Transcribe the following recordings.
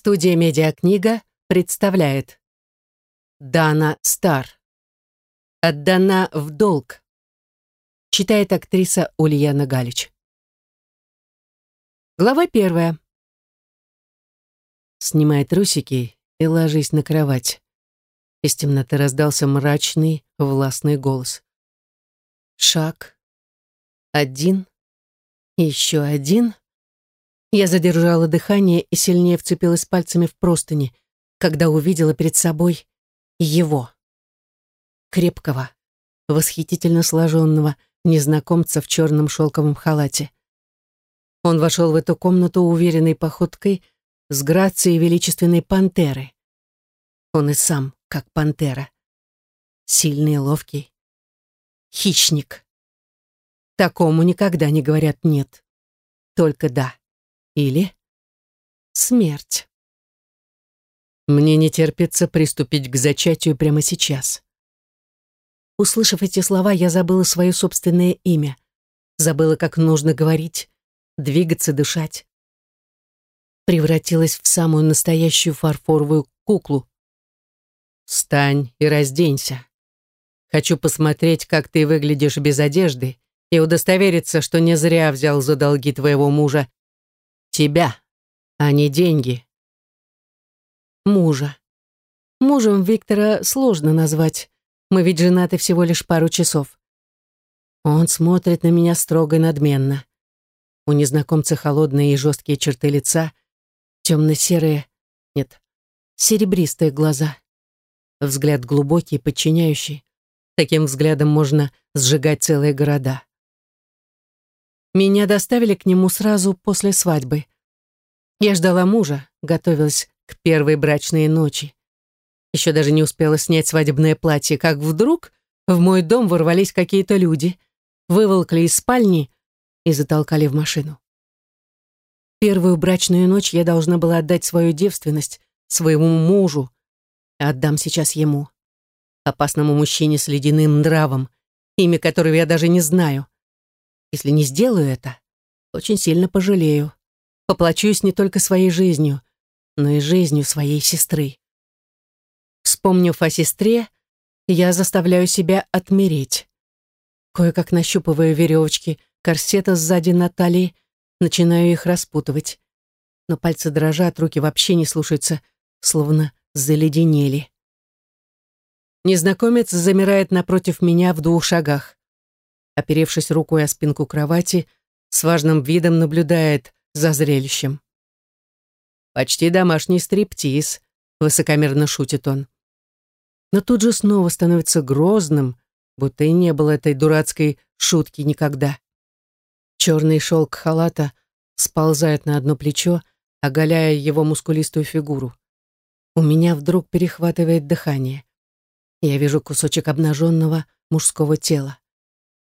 Студия «Медиакнига» представляет Дана Стар «Отдана в долг» Читает актриса Ульяна Галич Глава первая Снимай трусики и ложись на кровать. Из темноты раздался мрачный, властный голос. Шаг. Один. Еще один. Я задержала дыхание и сильнее вцепилась пальцами в простыни, когда увидела перед собой его. Крепкого, восхитительно сложенного незнакомца в черном шелковом халате. Он вошел в эту комнату уверенной походкой с грацией величественной пантеры. Он и сам, как пантера. Сильный и ловкий. Хищник. Такому никогда не говорят «нет». Только «да». Или смерть. Мне не терпится приступить к зачатию прямо сейчас. Услышав эти слова, я забыла свое собственное имя. Забыла, как нужно говорить, двигаться, дышать. Превратилась в самую настоящую фарфоровую куклу. «Встань и разденься. Хочу посмотреть, как ты выглядишь без одежды, и удостовериться, что не зря взял за долги твоего мужа Тебя, а не деньги. Мужа. Мужем Виктора сложно назвать. Мы ведь женаты всего лишь пару часов. Он смотрит на меня строго и надменно. У незнакомца холодные и жесткие черты лица, темно-серые, нет, серебристые глаза. Взгляд глубокий, подчиняющий. Таким взглядом можно сжигать целые города. Меня доставили к нему сразу после свадьбы. Я ждала мужа, готовилась к первой брачной ночи. Еще даже не успела снять свадебное платье, как вдруг в мой дом ворвались какие-то люди, выволкли из спальни и затолкали в машину. Первую брачную ночь я должна была отдать свою девственность своему мужу, а отдам сейчас ему, опасному мужчине с ледяным нравом, имя которого я даже не знаю. Если не сделаю это, очень сильно пожалею. Поплачусь не только своей жизнью, но и жизнью своей сестры. Вспомнив о сестре, я заставляю себя отмереть. Кое-как нащупываю веревочки корсета сзади на талии, начинаю их распутывать. Но пальцы дрожат, руки вообще не слушаются, словно заледенели. Незнакомец замирает напротив меня в двух шагах оперевшись рукой о спинку кровати, с важным видом наблюдает за зрелищем. «Почти домашний стриптиз», — высокомерно шутит он. Но тут же снова становится грозным, будто и не было этой дурацкой шутки никогда. Черный шелк халата сползает на одно плечо, оголяя его мускулистую фигуру. У меня вдруг перехватывает дыхание. Я вижу кусочек обнаженного мужского тела.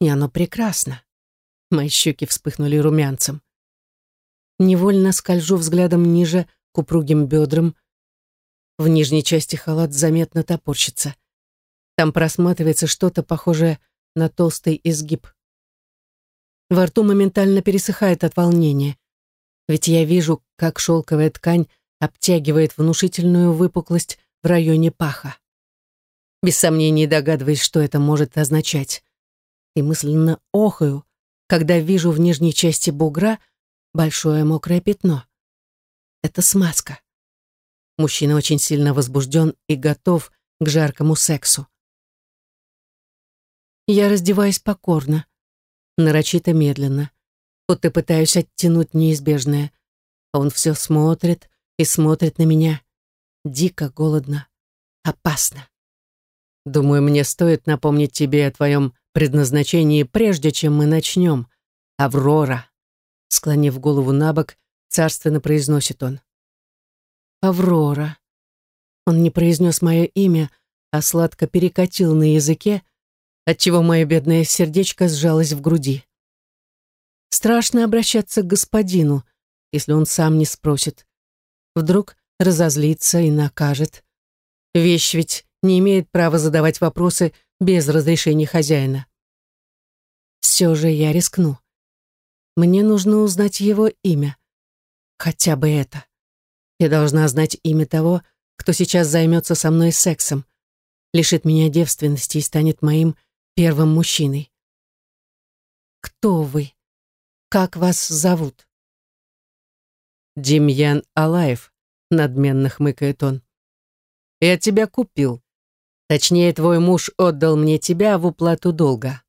И оно прекрасно. Мои щеки вспыхнули румянцем. Невольно скольжу взглядом ниже к упругим бедрам. В нижней части халат заметно топорщится. Там просматривается что-то похожее на толстый изгиб. Во рту моментально пересыхает от волнения. Ведь я вижу, как шелковая ткань обтягивает внушительную выпуклость в районе паха. Без сомнений догадываюсь, что это может означать и мысленно охаю, когда вижу в нижней части бугра большое мокрое пятно. Это смазка. Мужчина очень сильно возбужден и готов к жаркому сексу. Я раздеваюсь покорно, нарочито медленно, будто пытаюсь оттянуть неизбежное. Он все смотрит и смотрит на меня. Дико, голодно, опасно. Думаю, мне стоит напомнить тебе о твоем предназначении, прежде чем мы начнем. Аврора. Склонив голову на бок, царственно произносит он. Аврора. Он не произнес мое имя, а сладко перекатил на языке, отчего мое бедное сердечко сжалось в груди. Страшно обращаться к господину, если он сам не спросит. Вдруг разозлится и накажет. Вещь ведь не имеет права задавать вопросы без разрешения хозяина. Все же я рискну. Мне нужно узнать его имя. Хотя бы это. Я должна знать имя того, кто сейчас займется со мной сексом, лишит меня девственности и станет моим первым мужчиной. Кто вы? Как вас зовут? Демьян Алаев, надменно хмыкает он. Я тебя купил. Точнее, твой муж отдал мне тебя в уплату долга.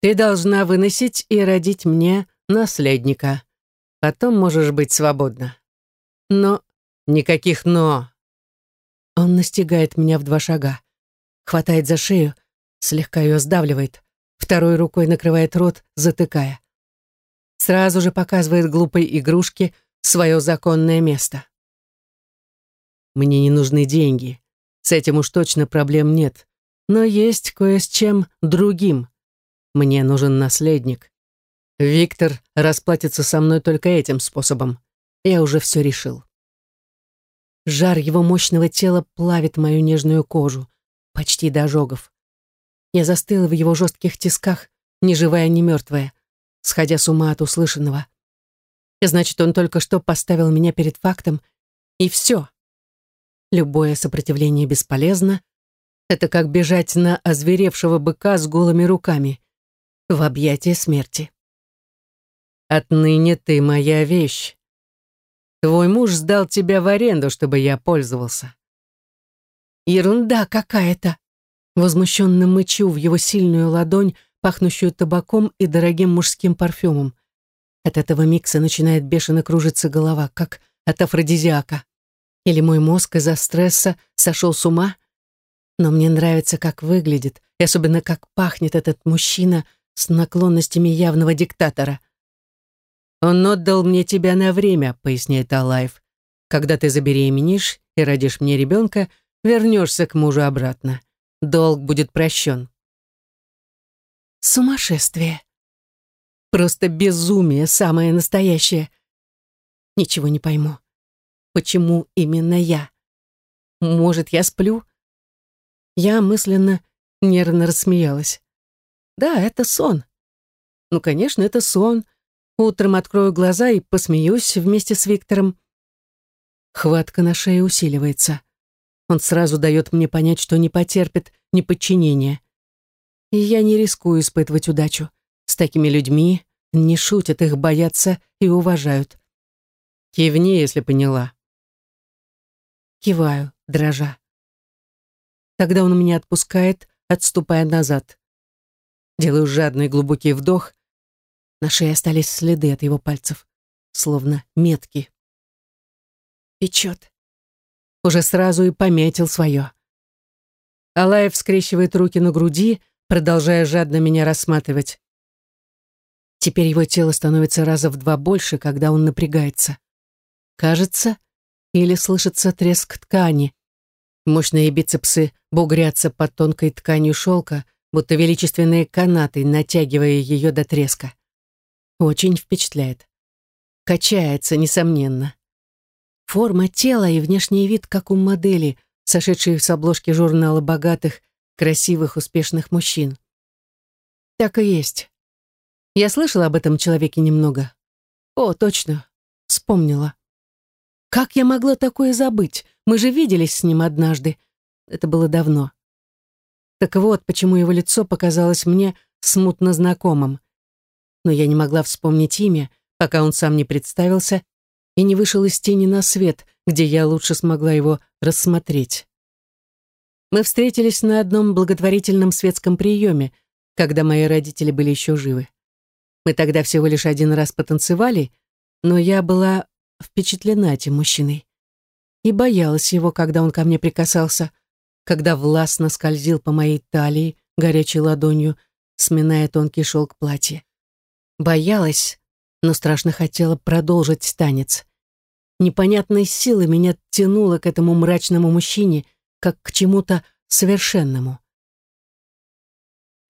Ты должна выносить и родить мне наследника. Потом можешь быть свободна. Но никаких «но». Он настигает меня в два шага, хватает за шею, слегка ее сдавливает, второй рукой накрывает рот, затыкая. Сразу же показывает глупой игрушке свое законное место. Мне не нужны деньги. С этим уж точно проблем нет. Но есть кое с чем другим. Мне нужен наследник. Виктор расплатится со мной только этим способом. Я уже все решил. Жар его мощного тела плавит мою нежную кожу, почти до ожогов. Я застыла в его жестких тисках, ни живая, ни мертвая, сходя с ума от услышанного. Значит, он только что поставил меня перед фактом, и все. Любое сопротивление бесполезно. Это как бежать на озверевшего быка с голыми руками в объятия смерти. «Отныне ты моя вещь. Твой муж сдал тебя в аренду, чтобы я пользовался». «Ерунда какая-то!» Возмущенно мычу в его сильную ладонь, пахнущую табаком и дорогим мужским парфюмом. От этого микса начинает бешено кружиться голова, как от афродизиака. Или мой мозг из-за стресса сошел с ума? Но мне нравится, как выглядит, и особенно как пахнет этот мужчина с наклонностями явного диктатора. «Он отдал мне тебя на время», — поясняет Алаев. «Когда ты забеременеешь и родишь мне ребенка, вернешься к мужу обратно. Долг будет прощен». Сумасшествие. Просто безумие самое настоящее. Ничего не пойму. Почему именно я? Может, я сплю? Я мысленно нервно рассмеялась. Да, это сон. Ну, конечно, это сон. Утром открою глаза и посмеюсь вместе с Виктором. Хватка на шее усиливается. Он сразу дает мне понять, что не потерпит неподчинения. И я не рискую испытывать удачу. С такими людьми не шутят, их боятся и уважают. Кивни, если поняла. Киваю, дрожа. Тогда он меня отпускает, отступая назад. Делаю жадный глубокий вдох. На шее остались следы от его пальцев, словно метки. Печет. Уже сразу и пометил свое. Алаев скрещивает руки на груди, продолжая жадно меня рассматривать. Теперь его тело становится раза в два больше, когда он напрягается. Кажется, или слышится треск ткани. Мощные бицепсы бугрятся под тонкой тканью шелка, будто величественные канаты, натягивая ее до треска. Очень впечатляет. Качается, несомненно. Форма тела и внешний вид, как у модели, сошедшей с обложки журнала богатых, красивых, успешных мужчин. Так и есть. Я слышала об этом человеке немного. О, точно, вспомнила. Как я могла такое забыть? Мы же виделись с ним однажды. Это было давно. Так вот, почему его лицо показалось мне смутно знакомым. Но я не могла вспомнить имя, пока он сам не представился и не вышел из тени на свет, где я лучше смогла его рассмотреть. Мы встретились на одном благотворительном светском приеме, когда мои родители были еще живы. Мы тогда всего лишь один раз потанцевали, но я была впечатлена этим мужчиной. И боялась его, когда он ко мне прикасался, когда властно скользил по моей талии горячей ладонью, сминая тонкий шелк платья. Боялась, но страшно хотела продолжить танец. Непонятной силой меня тянуло к этому мрачному мужчине, как к чему-то совершенному.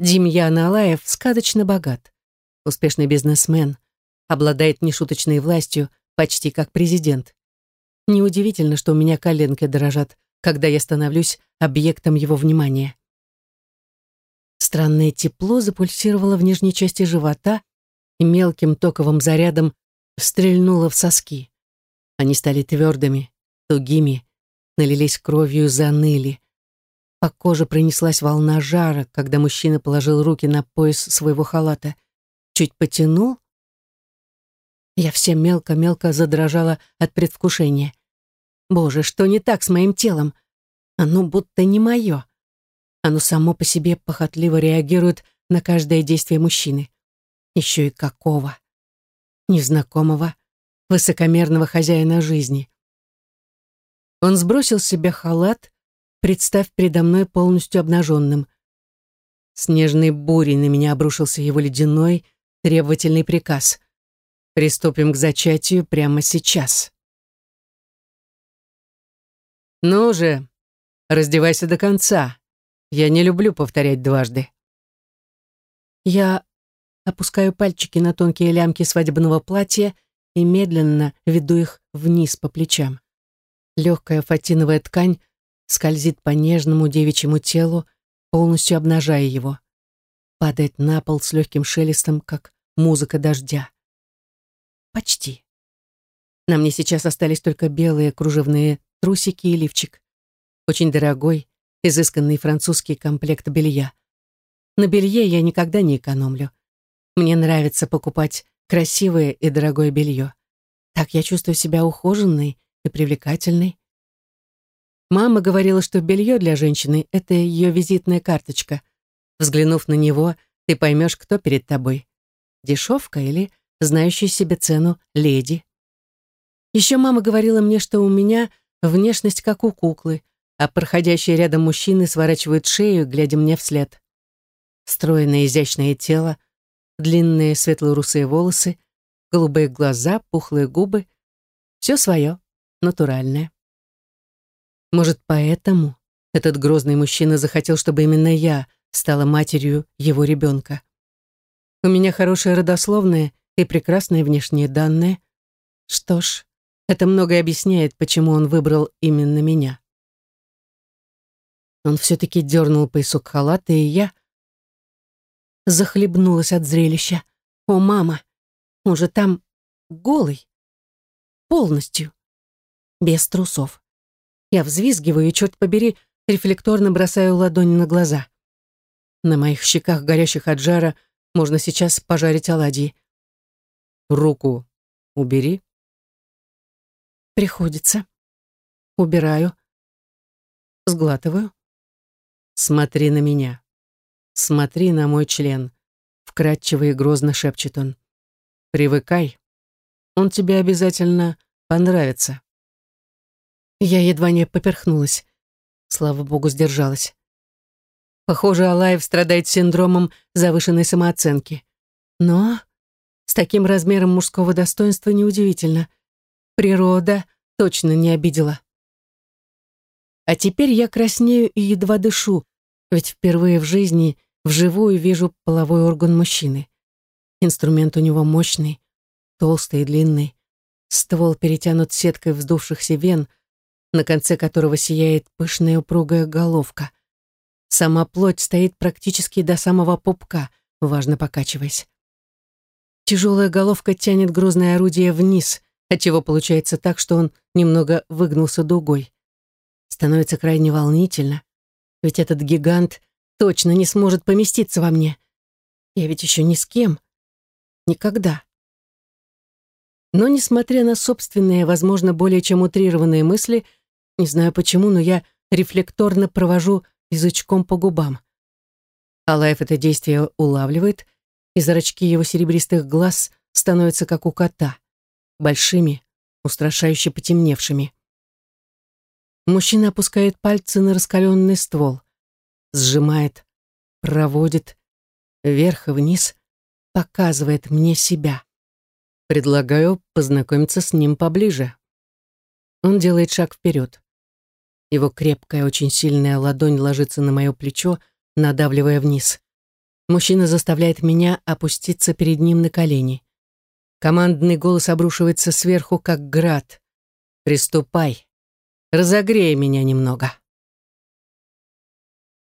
Демьян Алаев сказочно богат, успешный бизнесмен, обладает нешуточной властью, почти как президент. Неудивительно, что у меня коленки дрожат, когда я становлюсь объектом его внимания. Странное тепло запульсировало в нижней части живота и мелким токовым зарядом стрельнуло в соски. Они стали твердыми, тугими, налились кровью, заныли. По коже пронеслась волна жара, когда мужчина положил руки на пояс своего халата. Чуть потянул. Я вся мелко-мелко задрожала от предвкушения. Боже, что не так с моим телом? Оно будто не мое. Оно само по себе похотливо реагирует на каждое действие мужчины. Еще и какого? Незнакомого, высокомерного хозяина жизни. Он сбросил с себя халат, представ передо мной полностью обнаженным. Снежной бурей на меня обрушился его ледяной, требовательный приказ. «Приступим к зачатию прямо сейчас». «Ну же, раздевайся до конца. Я не люблю повторять дважды». Я опускаю пальчики на тонкие лямки свадебного платья и медленно веду их вниз по плечам. Легкая фатиновая ткань скользит по нежному девичьему телу, полностью обнажая его. Падает на пол с легким шелестом, как музыка дождя. Почти. На мне сейчас остались только белые кружевные трусики и лифчик. Очень дорогой, изысканный французский комплект белья. На белье я никогда не экономлю. Мне нравится покупать красивое и дорогое белье. Так я чувствую себя ухоженной и привлекательной. Мама говорила, что белье для женщины — это ее визитная карточка. Взглянув на него, ты поймешь, кто перед тобой. Дешевка или знающая себе цену леди. Еще мама говорила мне, что у меня внешность как у куклы, а проходящие рядом мужчины сворачивают шею, глядя мне вслед. Стройное изящное тело, длинные светло-русые волосы, голубые глаза, пухлые губы. Все свое, натуральное. Может, поэтому этот грозный мужчина захотел, чтобы именно я стала матерью его ребенка. У меня хорошее родословное и прекрасные внешние данные. Что ж, это многое объясняет, почему он выбрал именно меня. Он все-таки дернул поясок халата, и я захлебнулась от зрелища. О, мама, он же там голый. Полностью. Без трусов. Я взвизгиваю и, черт побери, рефлекторно бросаю ладони на глаза. На моих щеках, горящих от жара, можно сейчас пожарить оладьи. Руку убери. Приходится. Убираю. Сглатываю. Смотри на меня. Смотри на мой член. Вкрадчиво и грозно шепчет он. Привыкай. Он тебе обязательно понравится. Я едва не поперхнулась. Слава богу, сдержалась. Похоже, Алаев страдает синдромом завышенной самооценки. Но с таким размером мужского достоинства неудивительно. Природа точно не обидела. А теперь я краснею и едва дышу, ведь впервые в жизни вживую вижу половой орган мужчины. Инструмент у него мощный, толстый и длинный. Ствол перетянут сеткой вздувшихся вен — на конце которого сияет пышная упругая головка. Сама плоть стоит практически до самого пупка, важно покачиваясь. Тяжелая головка тянет грозное орудие вниз, отчего получается так, что он немного выгнулся дугой. Становится крайне волнительно, ведь этот гигант точно не сможет поместиться во мне. Я ведь еще ни с кем. Никогда. Но, несмотря на собственные, возможно, более чем утрированные мысли, не знаю почему, но я рефлекторно провожу язычком по губам. Алаев это действие улавливает, и зрачки его серебристых глаз становятся как у кота, большими, устрашающе потемневшими. Мужчина опускает пальцы на раскаленный ствол, сжимает, проводит вверх и вниз, показывает мне себя. Предлагаю познакомиться с ним поближе. Он делает шаг вперед. Его крепкая, очень сильная ладонь ложится на мое плечо, надавливая вниз. Мужчина заставляет меня опуститься перед ним на колени. Командный голос обрушивается сверху, как град. «Приступай. Разогрей меня немного».